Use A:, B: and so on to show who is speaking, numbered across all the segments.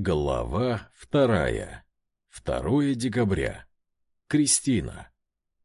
A: Глава вторая. 2 декабря. Кристина.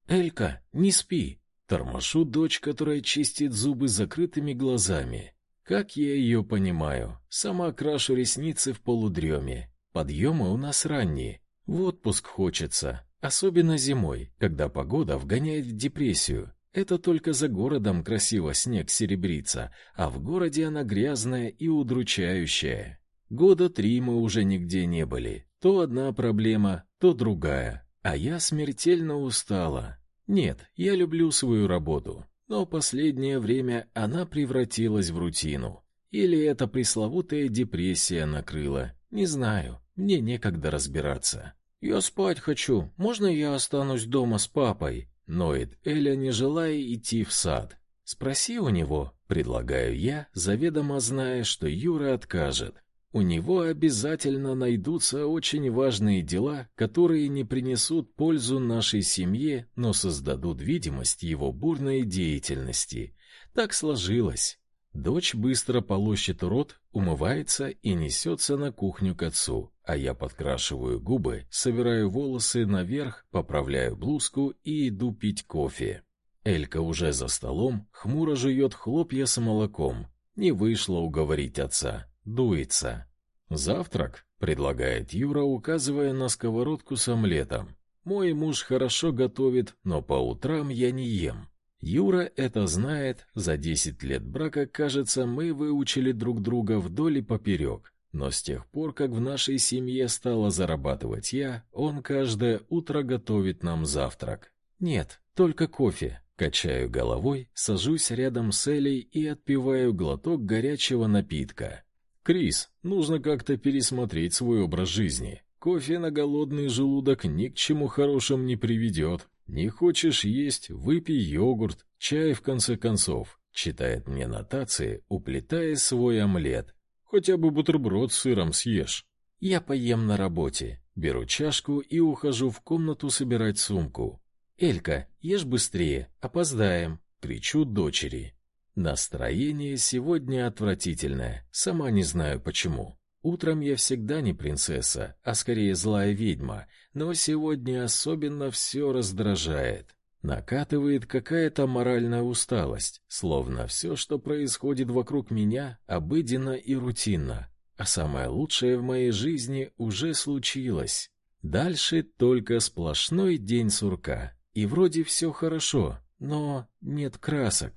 A: «Элька, не спи!» Тормошу дочь, которая чистит зубы закрытыми глазами. Как я ее понимаю, сама крашу ресницы в полудреме. Подъемы у нас ранние. В отпуск хочется, особенно зимой, когда погода вгоняет в депрессию. Это только за городом красиво снег серебрится, а в городе она грязная и удручающая. Года три мы уже нигде не были. То одна проблема, то другая. А я смертельно устала. Нет, я люблю свою работу, но последнее время она превратилась в рутину. Или эта пресловутая депрессия накрыла. Не знаю, мне некогда разбираться. Я спать хочу. Можно я останусь дома с папой? Ноет Эля, не желая идти в сад. Спроси у него, предлагаю я, заведомо зная, что Юра откажет. У него обязательно найдутся очень важные дела, которые не принесут пользу нашей семье, но создадут видимость его бурной деятельности. Так сложилось. Дочь быстро полощет рот, умывается и несется на кухню к отцу, а я подкрашиваю губы, собираю волосы наверх, поправляю блузку и иду пить кофе. Элька уже за столом, хмуро жует хлопья с молоком. Не вышло уговорить отца дуется. Завтрак, предлагает Юра, указывая на сковородку с омлетом. Мой муж хорошо готовит, но по утрам я не ем. Юра это знает, за десять лет брака, кажется, мы выучили друг друга вдоль и поперек. Но с тех пор, как в нашей семье стало зарабатывать я, он каждое утро готовит нам завтрак. Нет, только кофе. Качаю головой, сажусь рядом с Элей и отпиваю глоток горячего напитка. Крис, нужно как-то пересмотреть свой образ жизни. Кофе на голодный желудок ни к чему хорошему не приведет. Не хочешь есть, выпей йогурт, чай в конце концов. Читает мне нотации, уплетая свой омлет. Хотя бы бутерброд с сыром съешь. Я поем на работе. Беру чашку и ухожу в комнату собирать сумку. Элька, ешь быстрее, опоздаем, кричу дочери. Настроение сегодня отвратительное, сама не знаю почему. Утром я всегда не принцесса, а скорее злая ведьма, но сегодня особенно все раздражает. Накатывает какая-то моральная усталость, словно все, что происходит вокруг меня, обыденно и рутинно. А самое лучшее в моей жизни уже случилось. Дальше только сплошной день сурка. И вроде все хорошо, но нет красок.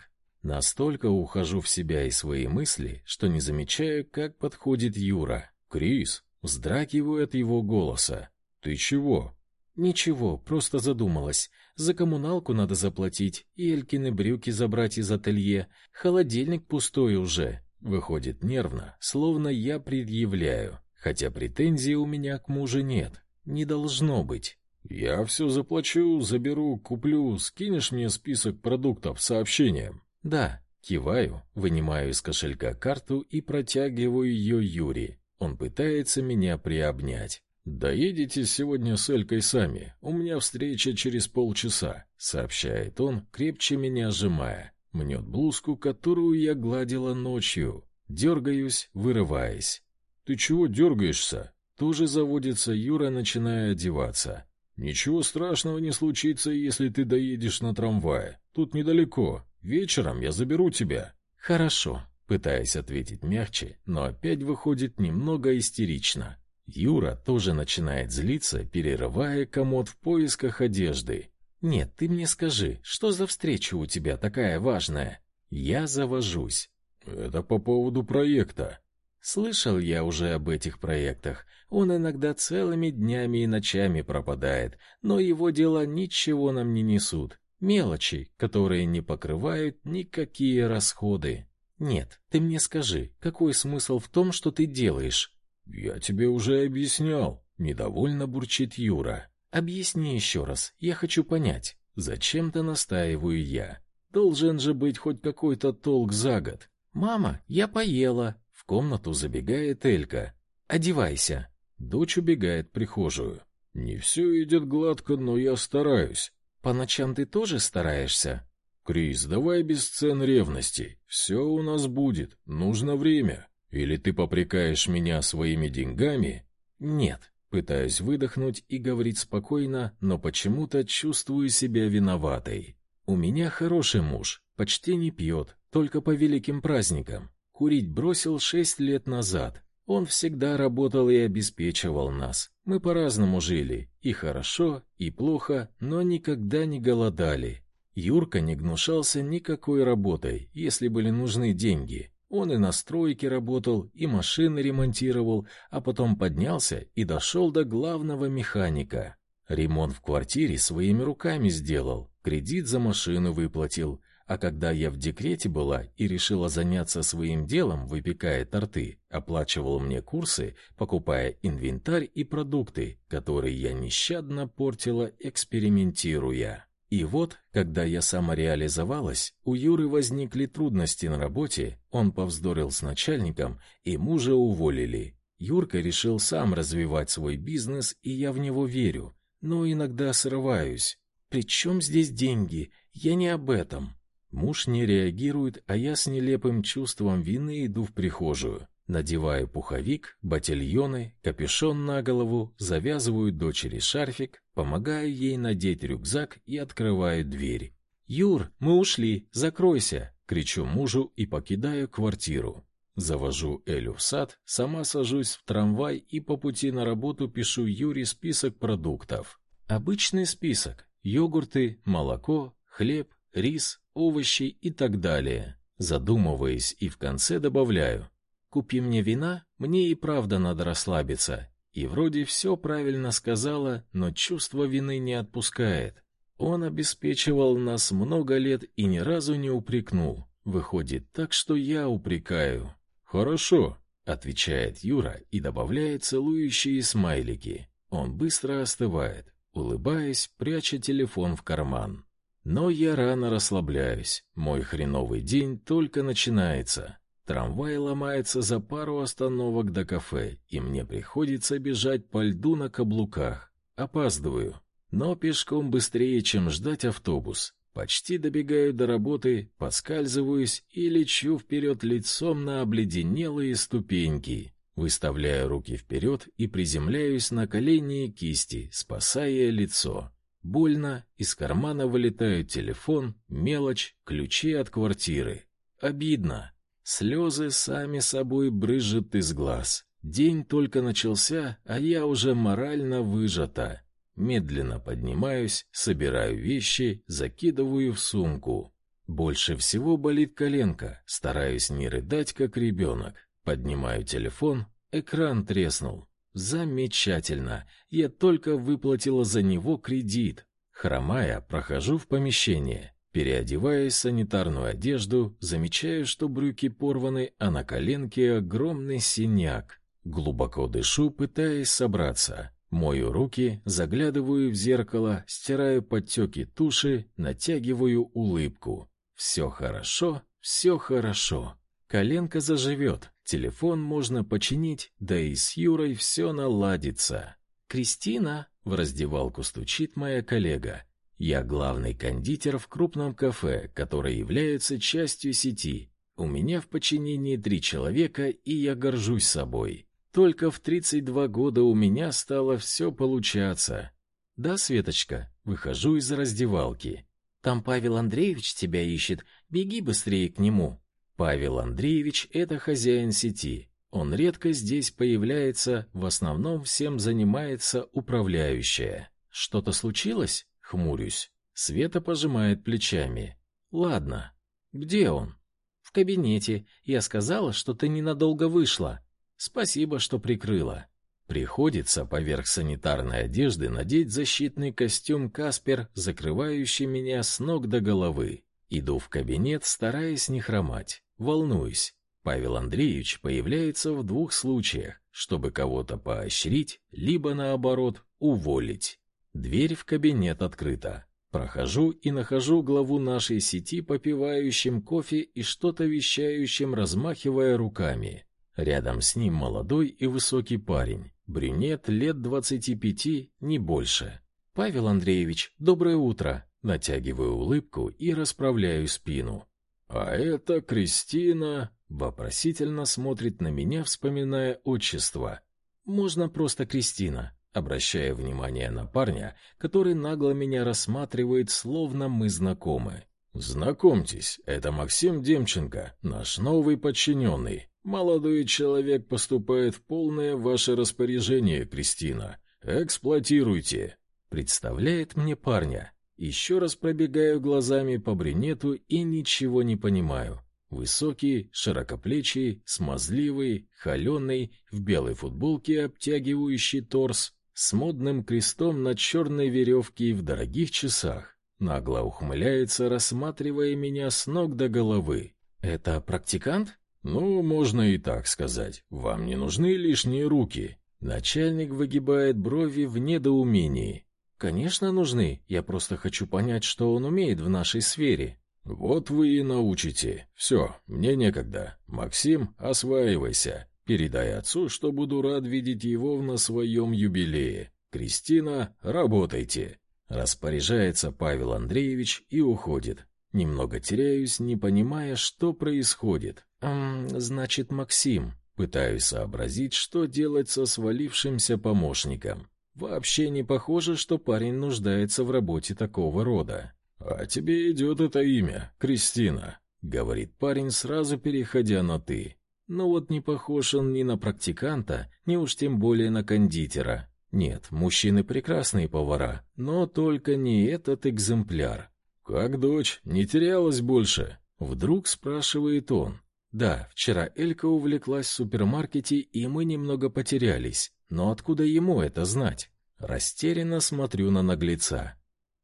A: Настолько ухожу в себя и свои мысли, что не замечаю, как подходит Юра. Крис, вздрагиваю от его голоса. Ты чего? Ничего, просто задумалась. За коммуналку надо заплатить, и Элькины брюки забрать из ателье. Холодильник пустой уже. Выходит нервно, словно я предъявляю, хотя претензий у меня к мужу нет. Не должно быть. Я все заплачу, заберу, куплю. Скинешь мне список продуктов сообщением. Да, киваю, вынимаю из кошелька карту и протягиваю ее Юре. Он пытается меня приобнять. «Доедете сегодня с Элькой сами. У меня встреча через полчаса», — сообщает он, крепче меня сжимая. Мнет блузку, которую я гладила ночью. Дергаюсь, вырываясь. «Ты чего дергаешься?» Тоже заводится Юра, начиная одеваться. «Ничего страшного не случится, если ты доедешь на трамвае. Тут недалеко. Вечером я заберу тебя. Хорошо, пытаясь ответить мягче, но опять выходит немного истерично. Юра тоже начинает злиться, перерывая комод в поисках одежды. Нет, ты мне скажи, что за встреча у тебя такая важная? Я завожусь. Это по поводу проекта. Слышал я уже об этих проектах. Он иногда целыми днями и ночами пропадает, но его дела ничего нам не несут. Мелочи, которые не покрывают никакие расходы. Нет, ты мне скажи, какой смысл в том, что ты делаешь? Я тебе уже объяснял, недовольно бурчит Юра. Объясни еще раз, я хочу понять. Зачем-то настаиваю я. Должен же быть хоть какой-то толк за год. Мама, я поела. В комнату забегает Элька. Одевайся. Дочь убегает в прихожую. Не все идет гладко, но я стараюсь. По ночам ты тоже стараешься? Крис, давай без сцен ревности. Все у нас будет. Нужно время. Или ты попрекаешь меня своими деньгами?
B: Нет. Пытаюсь выдохнуть и говорить спокойно, но почему-то чувствую себя виноватой. У меня хороший муж, почти не пьет, только по великим праздникам. Курить бросил шесть лет назад. Он всегда работал и обеспечивал нас. Мы по-разному жили, и хорошо, и плохо, но никогда не голодали. Юрка не гнушался никакой работой, если были нужны деньги. Он и на стройке работал, и машины ремонтировал, а потом поднялся и дошел до главного механика. Ремонт в квартире своими руками сделал, кредит за машину выплатил, а когда я в декрете была и решила заняться своим делом, выпекая торты, оплачивал мне курсы, покупая инвентарь и продукты, которые я нещадно портила, экспериментируя. И вот, когда я самореализовалась, у Юры возникли трудности на работе, он повздорил с начальником, и мужа уволили. Юрка решил сам развивать свой бизнес, и я в него верю, но иногда срываюсь. «При чем здесь деньги? Я не об этом». Муж не реагирует, а я с нелепым чувством вины иду в прихожую. Надеваю пуховик, ботильоны, капюшон на голову, завязываю дочери шарфик, помогаю ей надеть рюкзак и открываю дверь. «Юр, мы ушли, закройся!» — кричу мужу и покидаю квартиру. Завожу Элю в сад, сама сажусь в трамвай и по пути на работу пишу Юре список продуктов. Обычный список: йогурты, молоко, хлеб, рис, овощи и так далее. Задумываясь и в конце добавляю: Купи мне вина, мне и правда надо расслабиться. И вроде все правильно сказала, но чувство вины не отпускает. Он обеспечивал нас много лет и ни разу не упрекнул. Выходит так, что я упрекаю.
A: Хорошо,
B: отвечает Юра и добавляет целующие смайлики. Он быстро остывает, улыбаясь, пряча телефон в карман. Но я рано расслабляюсь. Мой хреновый день только начинается. Трамвай ломается за пару остановок до кафе, и мне приходится бежать по льду на каблуках. Опаздываю, но пешком быстрее, чем ждать автобус. Почти добегаю до работы, подскальзываюсь и лечу вперед лицом на обледенелые ступеньки. Выставляю руки вперед и приземляюсь на колени и кисти, спасая лицо. Больно, из кармана вылетают телефон, мелочь, ключи от квартиры. Обидно. Слезы сами собой брызжут из глаз. День только начался, а я уже морально выжата. Медленно поднимаюсь, собираю вещи, закидываю в сумку. Больше всего болит коленка. Стараюсь не рыдать, как ребенок. Поднимаю телефон, экран треснул. Замечательно. Я только выплатила за него кредит. Хромая, прохожу в помещение. Переодеваясь в санитарную одежду, замечаю, что брюки порваны, а на коленке огромный синяк. Глубоко дышу, пытаясь собраться. Мою руки, заглядываю в зеркало, стираю подтеки туши, натягиваю улыбку. Все хорошо, все хорошо. Коленка заживет, телефон можно починить, да и с Юрой все наладится. «Кристина!» — в раздевалку стучит моя коллега. Я главный кондитер в крупном кафе, которое является частью сети. У меня в подчинении три человека, и я горжусь собой. Только в 32 года у меня стало все получаться. Да, Светочка, выхожу из раздевалки. Там Павел Андреевич тебя ищет. Беги быстрее к нему. Павел Андреевич это хозяин сети. Он редко здесь появляется, в основном всем занимается управляющая. Что-то случилось? Хмурюсь. Света пожимает плечами. Ладно. Где он? В кабинете. Я сказала, что ты ненадолго вышла. Спасибо, что прикрыла. Приходится поверх санитарной одежды надеть защитный костюм Каспер, закрывающий меня с ног до головы. Иду в кабинет, стараясь не хромать. Волнуюсь. Павел Андреевич появляется в двух случаях, чтобы кого-то поощрить, либо наоборот, уволить. Дверь в кабинет открыта. Прохожу и нахожу главу нашей сети, попивающим кофе и что-то вещающим, размахивая руками. Рядом с ним молодой и высокий парень, брюнет лет двадцати пяти, не больше. Павел Андреевич, доброе утро. Натягиваю улыбку и расправляю спину.
A: А это Кристина, Вопросительно смотрит на меня, вспоминая отчество. Можно просто Кристина, обращая внимание на парня, который нагло меня рассматривает, словно мы знакомы. Знакомьтесь, это Максим Демченко, наш новый подчиненный. Молодой человек поступает в полное ваше распоряжение, Кристина. Эксплуатируйте. Представляет мне парня. Еще раз пробегаю глазами по брюнету и ничего не понимаю. Высокий, широкоплечий, смазливый, холеный, в белой футболке, обтягивающий торс, с модным крестом на черной веревке и в дорогих часах. Нагло ухмыляется, рассматривая меня с ног до головы. «Это практикант?» «Ну, можно и так сказать. Вам не нужны лишние руки». Начальник выгибает брови в недоумении. «Конечно нужны. Я просто хочу понять, что он умеет в нашей сфере». «Вот вы и научите. Все, мне некогда. Максим, осваивайся. Передай отцу, что буду рад видеть его на своем юбилее. Кристина, работайте». Распоряжается Павел Андреевич и уходит. Немного теряюсь, не понимая, что происходит. «Эм, значит, Максим». Пытаюсь сообразить, что делать со свалившимся помощником. Вообще не похоже, что парень нуждается в работе такого рода. «А тебе идет это имя, Кристина», — говорит парень, сразу переходя на «ты». Но вот не похож он ни на практиканта, ни уж тем более на кондитера. Нет, мужчины прекрасные повара, но только не этот экземпляр. «Как дочь, не терялась больше?» Вдруг спрашивает он. «Да, вчера Элька увлеклась в супермаркете, и мы немного потерялись. Но откуда ему это знать?» Растерянно смотрю на наглеца.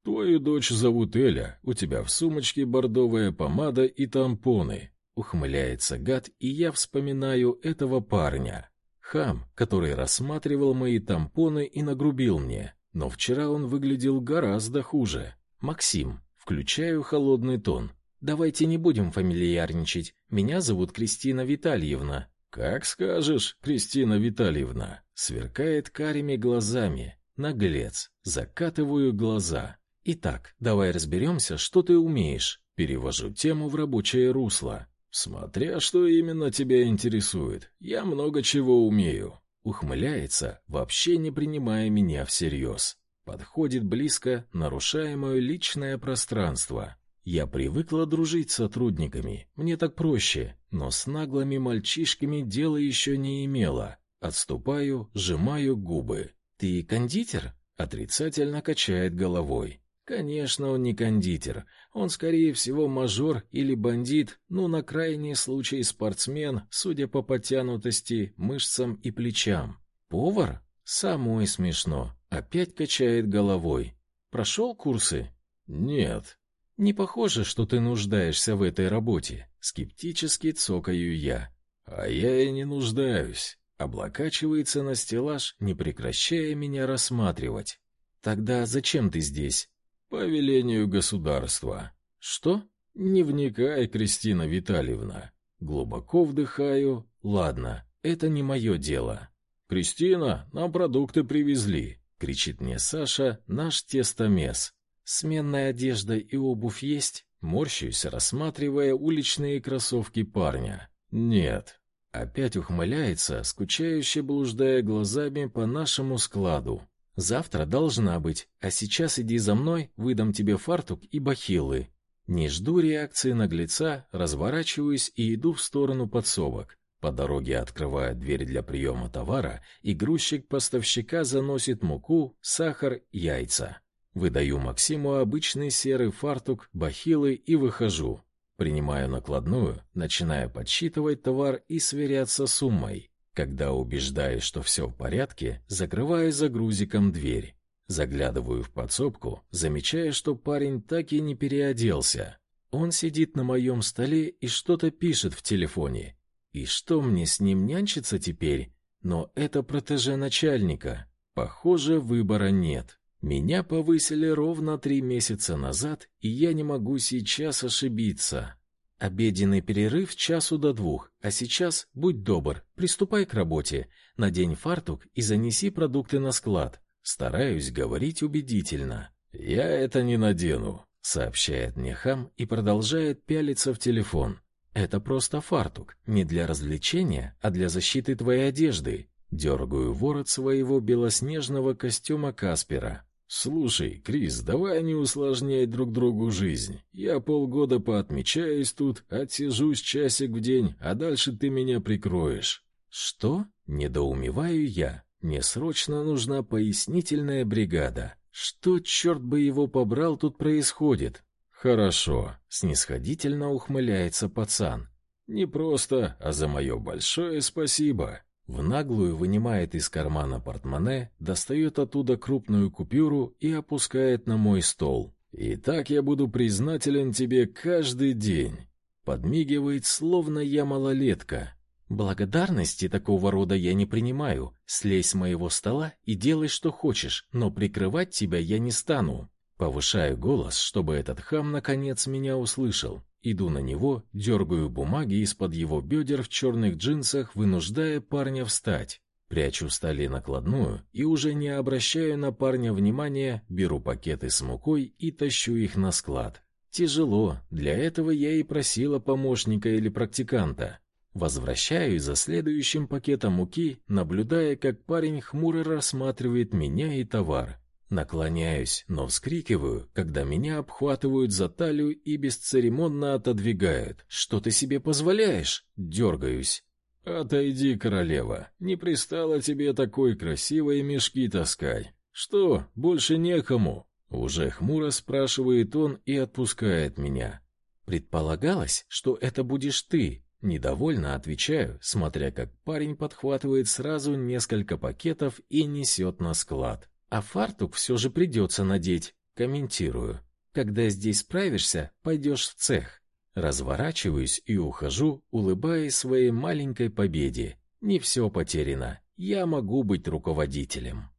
A: «Твою дочь зовут Эля, у тебя в сумочке бордовая помада и тампоны». Ухмыляется гад, и я вспоминаю этого парня. Хам, который рассматривал мои тампоны и нагрубил мне. Но вчера он выглядел гораздо хуже. Максим. Включаю холодный тон. Давайте не будем фамильярничать. Меня зовут Кристина Витальевна. Как скажешь, Кристина Витальевна. Сверкает карими глазами. Наглец. Закатываю глаза. Итак, давай разберемся, что ты умеешь. Перевожу тему в рабочее русло. Смотря что именно тебя интересует. Я много чего умею. Ухмыляется, вообще не принимая меня всерьез. Подходит близко, нарушая мое личное пространство. Я привыкла дружить с сотрудниками, мне так проще, но с наглыми мальчишками дела еще не имела. Отступаю, сжимаю губы. «Ты кондитер?» Отрицательно качает головой. Конечно, он не кондитер. Он, скорее всего, мажор или бандит, ну, на крайний случай спортсмен, судя по подтянутости, мышцам и плечам. Повар? Самой смешно. Опять качает головой. Прошел курсы? Нет. Не похоже, что ты нуждаешься в этой работе. Скептически цокаю я. А я и не нуждаюсь. Облокачивается на стеллаж, не прекращая меня рассматривать. Тогда зачем ты здесь? По велению государства. Что? Не вникай, Кристина Витальевна. Глубоко вдыхаю. Ладно, это не мое дело. Кристина, нам продукты привезли, кричит мне Саша, наш тестомес. Сменная одежда и обувь есть? Морщусь, рассматривая уличные кроссовки парня. Нет. Опять ухмыляется, скучающе блуждая глазами по нашему складу. Завтра должна быть, а сейчас иди за мной, выдам тебе фартук и бахилы. Не жду реакции наглеца, разворачиваюсь и иду в сторону подсобок. По дороге открываю дверь для приема товара, и грузчик поставщика заносит муку, сахар, яйца. Выдаю Максиму обычный серый фартук, бахилы и выхожу. Принимаю накладную, начинаю подсчитывать товар и сверяться с суммой. Когда убеждаюсь, что все в порядке, закрываю за грузиком дверь. Заглядываю в подсобку, замечая, что парень так и не переоделся. Он сидит на моем столе и что-то пишет в телефоне. И что мне с ним нянчиться теперь? Но это протеже начальника. Похоже, выбора нет. Меня повысили ровно три месяца назад, и я не могу сейчас ошибиться. Обеденный перерыв часу до двух, а сейчас, будь добр, приступай к работе, надень фартук и занеси продукты на склад. Стараюсь говорить убедительно. Я это не надену, сообщает мне хам и продолжает пялиться в телефон.
B: Это просто фартук, не для развлечения, а для защиты твоей одежды. Дергаю ворот своего белоснежного костюма Каспера.
A: Слушай, Крис, давай не усложнять друг другу жизнь. Я полгода поотмечаюсь тут, отсижусь часик в день, а дальше ты меня прикроешь.
B: Что? Недоумеваю я. Мне срочно нужна пояснительная бригада. Что черт бы его побрал тут происходит?
A: Хорошо, снисходительно ухмыляется пацан. Не просто, а за мое большое спасибо.
B: В наглую вынимает из кармана портмоне, достает оттуда крупную купюру и опускает на мой стол.
A: И так я буду признателен тебе каждый день. Подмигивает, словно я малолетка.
B: Благодарности такого рода я не принимаю. Слезь с моего стола и делай, что хочешь, но прикрывать тебя я не стану. Повышаю голос, чтобы этот хам наконец меня услышал. Иду на него, дергаю бумаги из-под его бедер в черных джинсах, вынуждая парня встать. Прячу в столе накладную и уже не обращаю на парня внимания, беру пакеты с мукой и тащу их на склад. Тяжело, для этого я и просила помощника или практиканта. Возвращаюсь за следующим пакетом муки, наблюдая, как парень хмуро рассматривает меня и товар. Наклоняюсь, но вскрикиваю, когда меня обхватывают за талию и бесцеремонно отодвигают. «Что ты себе позволяешь?» Дергаюсь.
A: «Отойди, королева, не пристало тебе такой красивой мешки таскать. Что, больше некому?» Уже хмуро спрашивает он и отпускает меня.
B: «Предполагалось, что это будешь ты?» Недовольно отвечаю, смотря как парень подхватывает сразу несколько пакетов и несет на склад. А фартук все же придется надеть, комментирую. Когда здесь справишься, пойдешь в цех. Разворачиваюсь и ухожу, улыбаясь своей маленькой победе. Не все потеряно. Я могу быть руководителем.